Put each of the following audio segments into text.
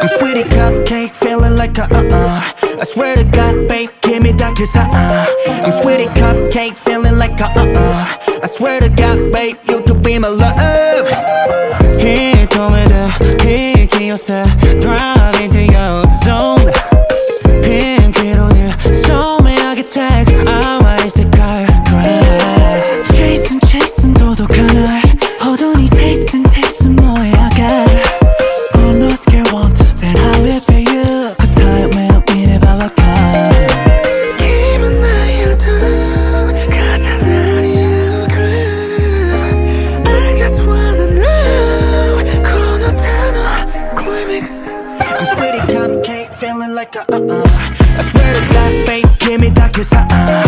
I'm sweetie cupcake, feeling like a uh-uh. I swear to God, babe, give me that kiss, uh-uh. I'm sweetie cupcake, feeling like a uh-uh. I swear to God, babe, you could be my love. He told me to pick yourself Drive into your I'm sweetie cupcake feeling like a uh-uh. I swear to God babe give me that kiss uh-uh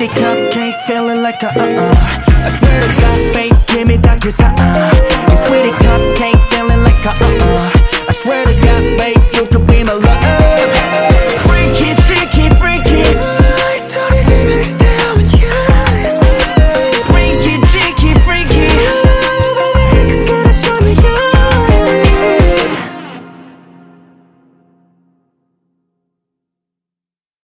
I'm cupcake, feeling like a uh-uh I swear to God, babe, give me that kiss uh-uh I'm sweetie cupcake